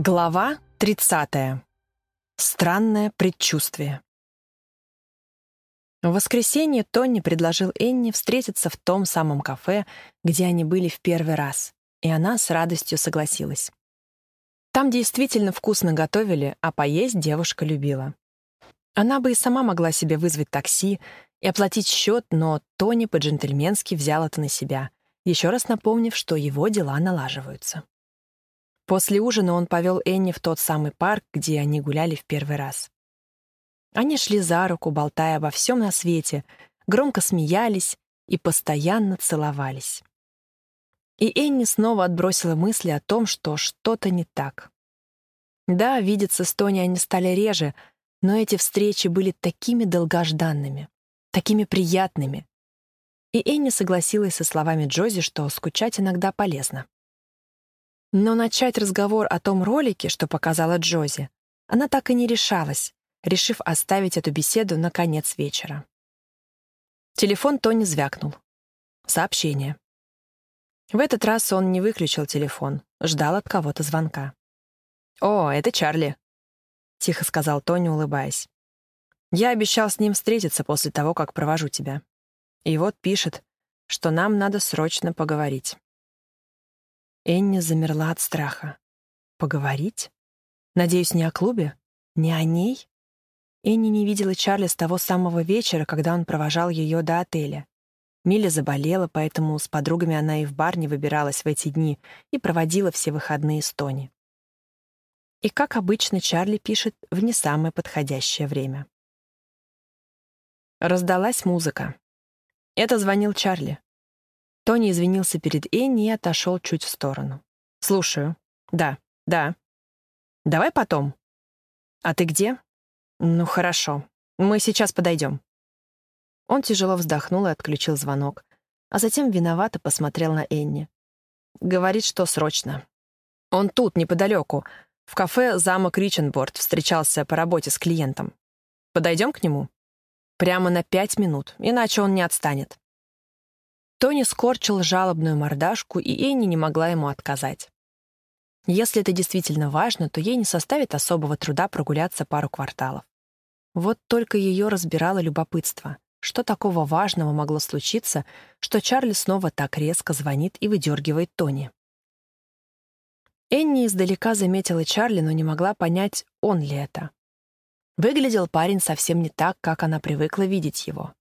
Глава 30. Странное предчувствие. В воскресенье Тони предложил Энни встретиться в том самом кафе, где они были в первый раз, и она с радостью согласилась. Там действительно вкусно готовили, а поесть девушка любила. Она бы и сама могла себе вызвать такси и оплатить счет, но Тони по-джентльменски взял это на себя, еще раз напомнив, что его дела налаживаются. После ужина он повел Энни в тот самый парк, где они гуляли в первый раз. Они шли за руку, болтая обо всем на свете, громко смеялись и постоянно целовались. И Энни снова отбросила мысли о том, что что-то не так. Да, видеться с Тони они стали реже, но эти встречи были такими долгожданными, такими приятными. И Энни согласилась со словами Джози, что скучать иногда полезно. Но начать разговор о том ролике, что показала Джози, она так и не решалась, решив оставить эту беседу на конец вечера. Телефон Тони звякнул. Сообщение. В этот раз он не выключил телефон, ждал от кого-то звонка. «О, это Чарли», — тихо сказал Тони, улыбаясь. «Я обещал с ним встретиться после того, как провожу тебя. И вот пишет, что нам надо срочно поговорить». Энни замерла от страха. Поговорить? Надеюсь, не о клубе? Не о ней? Энни не видела Чарли с того самого вечера, когда он провожал ее до отеля. Миля заболела, поэтому с подругами она и в бар не выбиралась в эти дни и проводила все выходные с Тони. И, как обычно, Чарли пишет в не самое подходящее время. Раздалась музыка. Это звонил Чарли. Тони извинился перед Энни и отошел чуть в сторону. «Слушаю. Да, да. Давай потом. А ты где? Ну, хорошо. Мы сейчас подойдем». Он тяжело вздохнул и отключил звонок, а затем виновато посмотрел на Энни. Говорит, что срочно. Он тут, неподалеку, в кафе «Замок Риченборд» встречался по работе с клиентом. Подойдем к нему? Прямо на пять минут, иначе он не отстанет. Тони скорчил жалобную мордашку, и Энни не могла ему отказать. Если это действительно важно, то ей не составит особого труда прогуляться пару кварталов. Вот только ее разбирало любопытство. Что такого важного могло случиться, что Чарли снова так резко звонит и выдергивает Тони? Энни издалека заметила Чарли, но не могла понять, он ли это. Выглядел парень совсем не так, как она привыкла видеть его.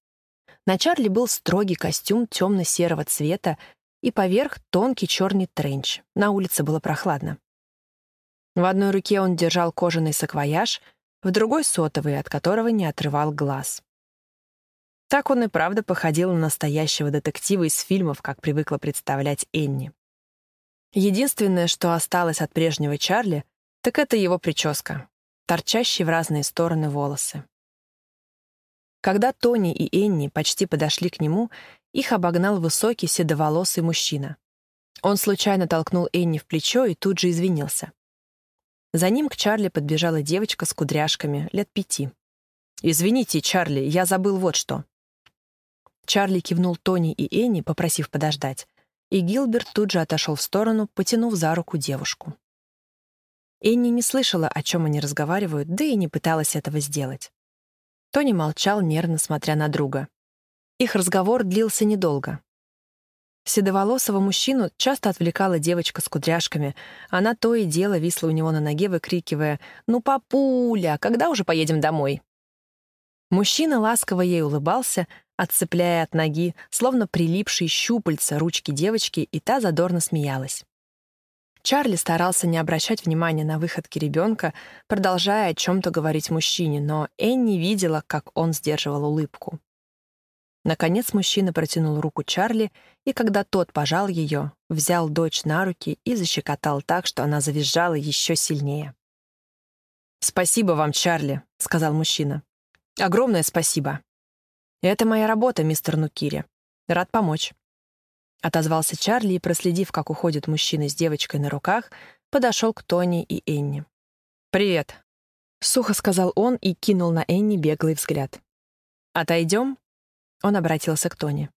На Чарли был строгий костюм темно-серого цвета и поверх тонкий черный тренч. На улице было прохладно. В одной руке он держал кожаный саквояж, в другой — сотовый, от которого не отрывал глаз. Так он и правда походил на настоящего детектива из фильмов, как привыкла представлять Энни. Единственное, что осталось от прежнего Чарли, так это его прическа, торчащие в разные стороны волосы. Когда Тони и Энни почти подошли к нему, их обогнал высокий седоволосый мужчина. Он случайно толкнул Энни в плечо и тут же извинился. За ним к Чарли подбежала девочка с кудряшками, лет пяти. «Извините, Чарли, я забыл вот что». Чарли кивнул Тони и Энни, попросив подождать, и Гилберт тут же отошел в сторону, потянув за руку девушку. Энни не слышала, о чем они разговаривают, да и не пыталась этого сделать. Тони молчал, нервно смотря на друга. Их разговор длился недолго. Седоволосого мужчину часто отвлекала девочка с кудряшками. Она то и дело висла у него на ноге, выкрикивая «Ну, папуля, когда уже поедем домой?» Мужчина ласково ей улыбался, отцепляя от ноги, словно прилипшие щупальца ручки девочки, и та задорно смеялась. Чарли старался не обращать внимания на выходки ребенка, продолжая о чем-то говорить мужчине, но Энни видела, как он сдерживал улыбку. Наконец мужчина протянул руку Чарли, и когда тот пожал ее, взял дочь на руки и защекотал так, что она завизжала еще сильнее. «Спасибо вам, Чарли», — сказал мужчина. «Огромное спасибо. Это моя работа, мистер Нукири. Рад помочь». — отозвался Чарли и, проследив, как уходит мужчина с девочкой на руках, подошел к Тони и Энни. «Привет», — сухо сказал он и кинул на Энни беглый взгляд. «Отойдем?» — он обратился к Тони.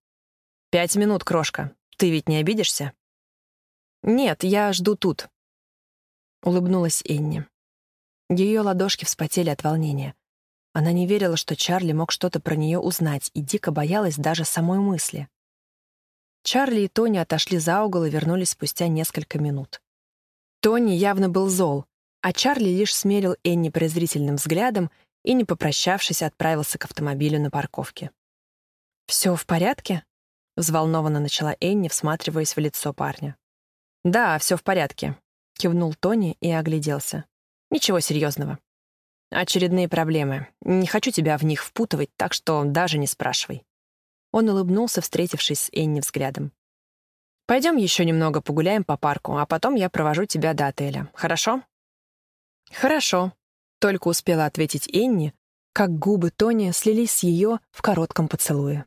«Пять минут, крошка. Ты ведь не обидишься?» «Нет, я жду тут». — улыбнулась Энни. Ее ладошки вспотели от волнения. Она не верила, что Чарли мог что-то про нее узнать, и дико боялась даже самой мысли. Чарли и Тони отошли за угол и вернулись спустя несколько минут. Тони явно был зол, а Чарли лишь смерил Энни презрительным взглядом и, не попрощавшись, отправился к автомобилю на парковке. «Все в порядке?» — взволнованно начала Энни, всматриваясь в лицо парня. «Да, все в порядке», — кивнул Тони и огляделся. «Ничего серьезного. Очередные проблемы. Не хочу тебя в них впутывать, так что даже не спрашивай». Он улыбнулся, встретившись с Энни взглядом. «Пойдем еще немного погуляем по парку, а потом я провожу тебя до отеля. Хорошо?» «Хорошо», — только успела ответить Энни, как губы Тони слились с ее в коротком поцелуе.